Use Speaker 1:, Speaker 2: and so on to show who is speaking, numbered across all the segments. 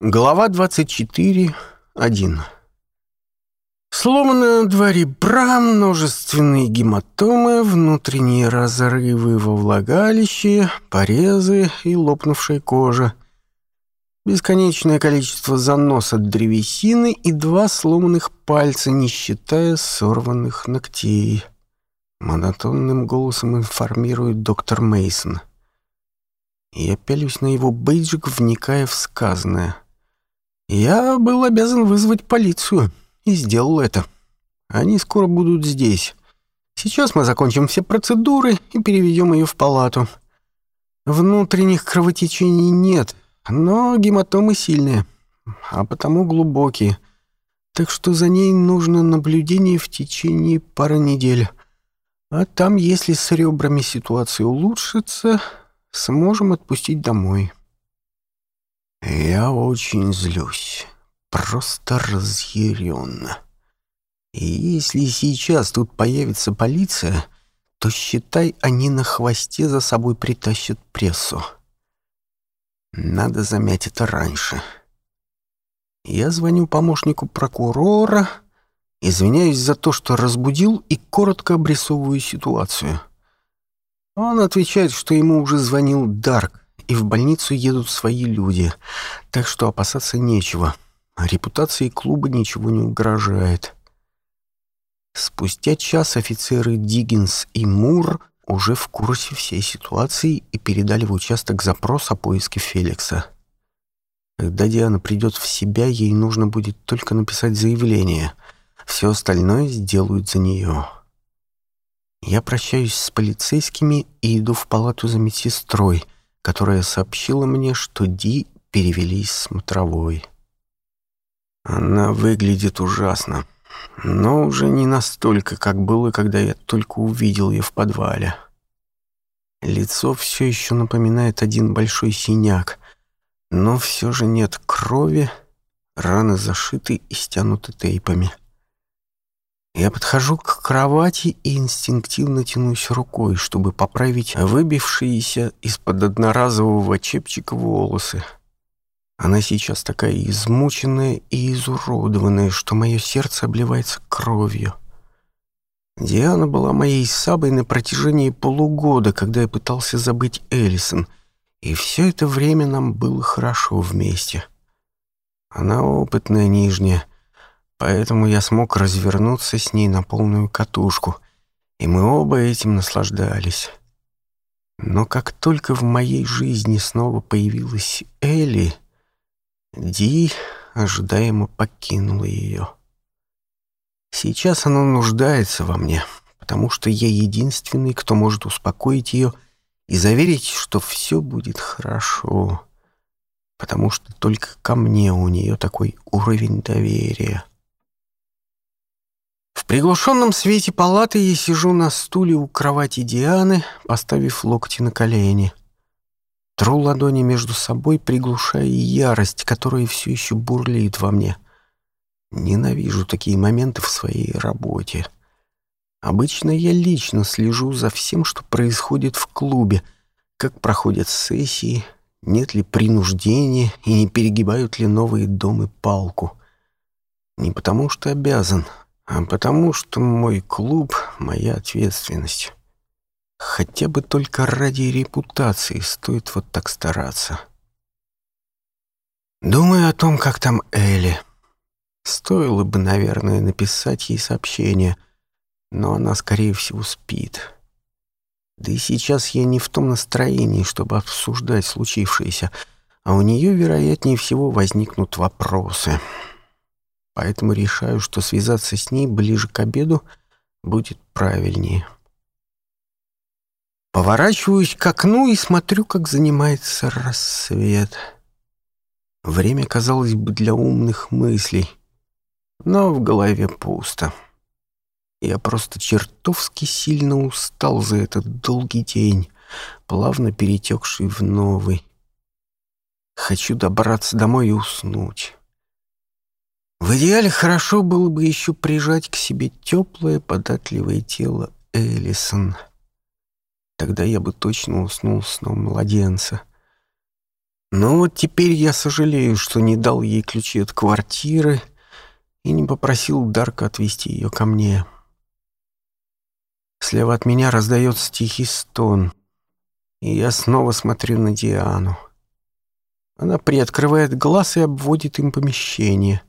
Speaker 1: Глава 24.1 Сломано на дворе бра, множественные гематомы, внутренние разрывы во влагалище, порезы и лопнувшая кожа. Бесконечное количество занос древесины и два сломанных пальца, не считая сорванных ногтей. Монотонным голосом информирует доктор Мейсон. Я пялюсь на его бейджик, вникая в сказанное — я был обязан вызвать полицию и сделал это. Они скоро будут здесь. Сейчас мы закончим все процедуры и переведем ее в палату. Внутренних кровотечений нет, но гематомы сильные, а потому глубокие. Так что за ней нужно наблюдение в течение пары недель. А там, если с ребрами ситуация улучшится, сможем отпустить домой». Я очень злюсь. Просто разъярен. И если сейчас тут появится полиция, то, считай, они на хвосте за собой притащат прессу. Надо замять это раньше. Я звоню помощнику прокурора, извиняюсь за то, что разбудил, и коротко обрисовываю ситуацию. Он отвечает, что ему уже звонил Дарк, и в больницу едут свои люди, так что опасаться нечего. Репутации клуба ничего не угрожает. Спустя час офицеры Диггинс и Мур уже в курсе всей ситуации и передали в участок запрос о поиске Феликса. Когда Диана придет в себя, ей нужно будет только написать заявление. Все остальное сделают за нее. Я прощаюсь с полицейскими и иду в палату за медсестрой — которая сообщила мне, что Ди перевели с смотровой. Она выглядит ужасно, но уже не настолько, как было, когда я только увидел ее в подвале. Лицо все еще напоминает один большой синяк, но все же нет крови, раны зашиты и стянуты тейпами. Я подхожу к кровати и инстинктивно тянусь рукой, чтобы поправить выбившиеся из-под одноразового чепчика волосы. Она сейчас такая измученная и изуродованная, что мое сердце обливается кровью. Диана была моей сабой на протяжении полугода, когда я пытался забыть Эллисон, и все это время нам было хорошо вместе. Она опытная нижняя, Поэтому я смог развернуться с ней на полную катушку, и мы оба этим наслаждались. Но как только в моей жизни снова появилась Элли, Ди ожидаемо покинула ее. Сейчас она нуждается во мне, потому что я единственный, кто может успокоить ее и заверить, что все будет хорошо, потому что только ко мне у нее такой уровень доверия приглушенном свете палаты я сижу на стуле у кровати Дианы, поставив локти на колени. Тру ладони между собой, приглушая ярость, которая все еще бурлит во мне. Ненавижу такие моменты в своей работе. Обычно я лично слежу за всем, что происходит в клубе, как проходят сессии, нет ли принуждения и не перегибают ли новые дома палку. Не потому что обязан, потому что мой клуб — моя ответственность. Хотя бы только ради репутации стоит вот так стараться. Думаю о том, как там Элли. Стоило бы, наверное, написать ей сообщение, но она, скорее всего, спит. Да и сейчас я не в том настроении, чтобы обсуждать случившееся, а у нее, вероятнее всего, возникнут вопросы поэтому решаю, что связаться с ней ближе к обеду будет правильнее. Поворачиваюсь к окну и смотрю, как занимается рассвет. Время, казалось бы, для умных мыслей, но в голове пусто. Я просто чертовски сильно устал за этот долгий день, плавно перетекший в новый. Хочу добраться домой и уснуть. В идеале хорошо было бы еще прижать к себе теплое, податливое тело Элисон. Тогда я бы точно уснул сном младенца. Но вот теперь я сожалею, что не дал ей ключи от квартиры и не попросил Дарка отвезти ее ко мне. Слева от меня раздается тихий стон, и я снова смотрю на Диану. Она приоткрывает глаз и обводит им помещение —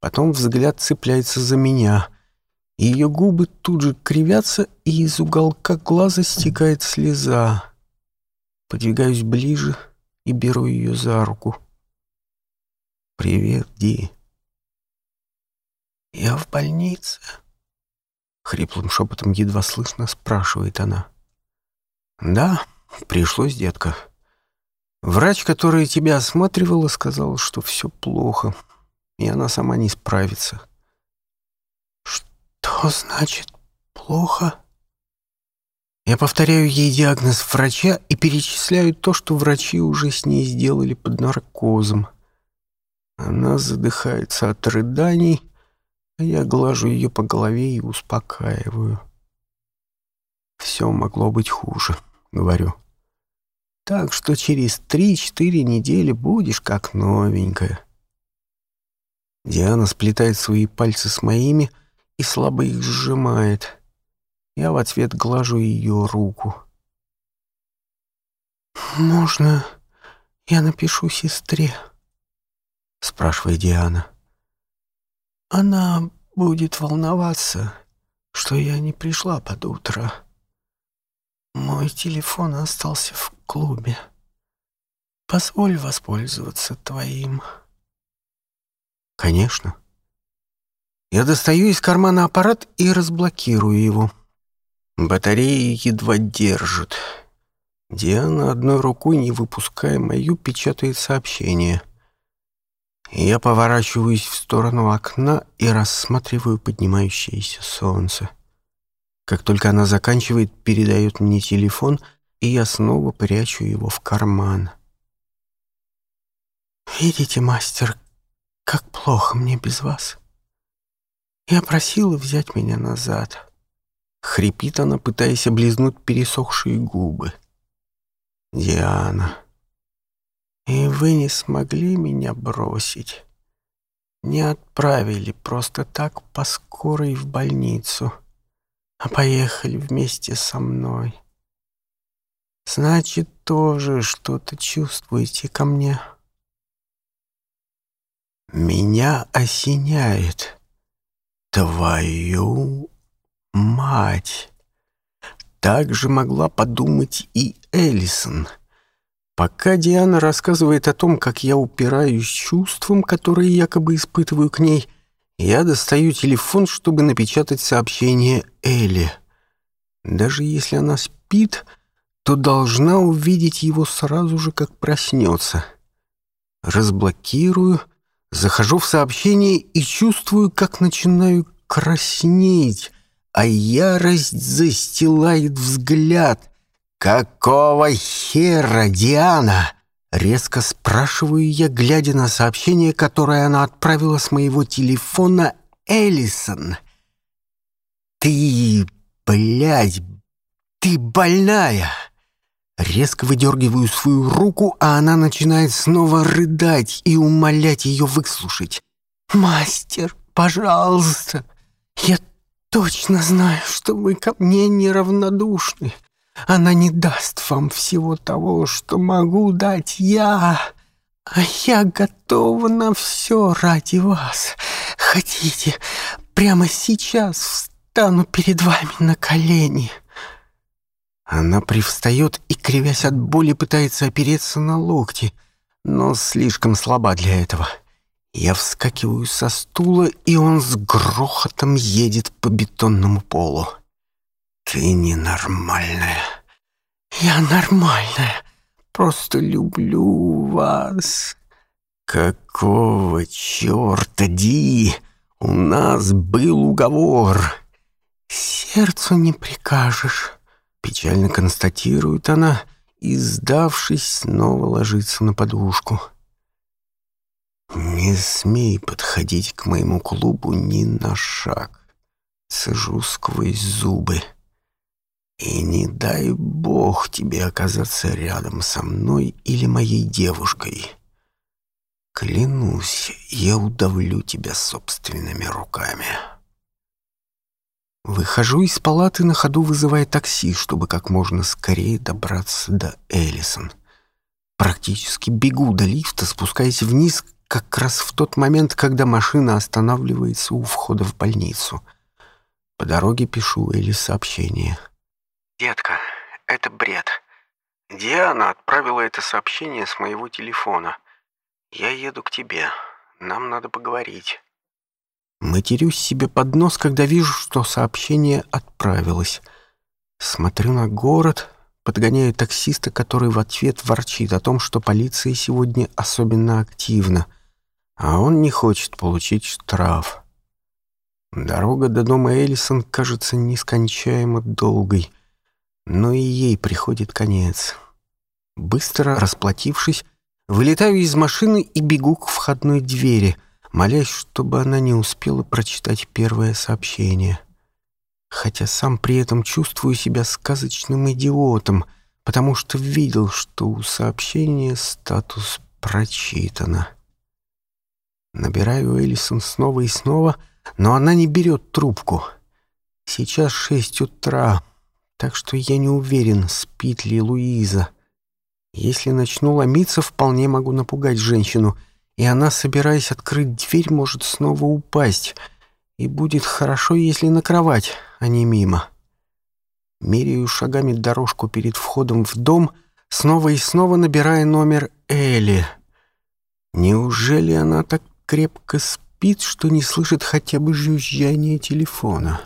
Speaker 1: Потом взгляд цепляется за меня. Ее губы тут же кривятся, и из уголка глаза стекает слеза. Подвигаюсь ближе и беру ее за руку. «Привет, Ди». «Я в больнице», — хриплым шепотом едва слышно спрашивает она. «Да, пришлось, детка. Врач, который тебя осматривала, сказал, что все плохо» и она сама не справится. Что значит плохо? Я повторяю ей диагноз врача и перечисляю то, что врачи уже с ней сделали под наркозом. Она задыхается от рыданий, а я глажу ее по голове и успокаиваю. Все могло быть хуже, говорю. Так что через три-четыре недели будешь как новенькая. Диана сплетает свои пальцы с моими и слабо их сжимает. Я в ответ глажу ее руку. «Можно я напишу сестре?» — спрашивает Диана. «Она будет волноваться, что я не пришла под утро. Мой телефон остался в клубе. Позволь воспользоваться твоим...» Конечно. Я достаю из кармана аппарат и разблокирую его. Батареи едва держит. Диана одной рукой, не выпуская мою, печатает сообщение. Я поворачиваюсь в сторону окна и рассматриваю поднимающееся солнце. Как только она заканчивает, передает мне телефон, и я снова прячу его в карман. «Видите, мастер, как плохо мне без вас. Я просила взять меня назад. Хрипит она, пытаясь облизнуть пересохшие губы. Диана. И вы не смогли меня бросить. Не отправили просто так по скорой в больницу, а поехали вместе со мной. Значит, тоже что-то чувствуете ко мне. — меня осеняет твою мать. Так же могла подумать и Эллисон. Пока Диана рассказывает о том, как я упираюсь чувством, которые якобы испытываю к ней, я достаю телефон, чтобы напечатать сообщение Элли. Даже если она спит, то должна увидеть его сразу же, как проснется. Разблокирую — Захожу в сообщение и чувствую, как начинаю краснеть, а ярость застилает взгляд. «Какого хера, Диана?» Резко спрашиваю я, глядя на сообщение, которое она отправила с моего телефона Элисон. «Ты, блядь, ты больная!» Резко выдергиваю свою руку, а она начинает снова рыдать и умолять ее выслушать. «Мастер, пожалуйста, я точно знаю, что вы ко мне неравнодушны. Она не даст вам всего того, что могу дать я, а я готова на все ради вас. Хотите, прямо сейчас встану перед вами на колени?» Она привстает и, кривясь от боли, пытается опереться на локти, но слишком слаба для этого. Я вскакиваю со стула, и он с грохотом едет по бетонному полу. «Ты ненормальная». «Я нормальная. Просто люблю вас». «Какого черта, Ди? У нас был уговор». «Сердцу не прикажешь». Печально констатирует она и, сдавшись, снова ложится на подушку. «Не смей подходить к моему клубу ни на шаг», — сажу сквозь зубы. «И не дай бог тебе оказаться рядом со мной или моей девушкой. Клянусь, я удавлю тебя собственными руками». Выхожу из палаты на ходу, вызывая такси, чтобы как можно скорее добраться до Эллисон. Практически бегу до лифта, спускаясь вниз как раз в тот момент, когда машина останавливается у входа в больницу. По дороге пишу Элли сообщение. «Детка, это бред. Диана отправила это сообщение с моего телефона. Я еду к тебе. Нам надо поговорить». Матерюсь себе под нос, когда вижу, что сообщение отправилось. Смотрю на город, подгоняю таксиста, который в ответ ворчит о том, что полиция сегодня особенно активна, а он не хочет получить штраф. Дорога до дома Эллисон кажется нескончаемо долгой, но и ей приходит конец. Быстро расплатившись, вылетаю из машины и бегу к входной двери — молясь, чтобы она не успела прочитать первое сообщение. Хотя сам при этом чувствую себя сказочным идиотом, потому что видел, что у сообщения статус прочитано. Набираю Элисон снова и снова, но она не берет трубку. Сейчас шесть утра, так что я не уверен, спит ли Луиза. Если начну ломиться, вполне могу напугать женщину — и она, собираясь открыть дверь, может снова упасть. И будет хорошо, если на кровать, а не мимо. Меряю шагами дорожку перед входом в дом, снова и снова набирая номер Элли. Неужели она так крепко спит, что не слышит хотя бы жужжание телефона?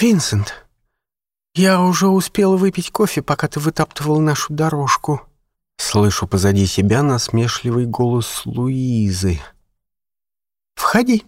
Speaker 1: «Винсент, я уже успела выпить кофе, пока ты вытаптывал нашу дорожку», Слышу позади себя насмешливый голос Луизы. «Входи!»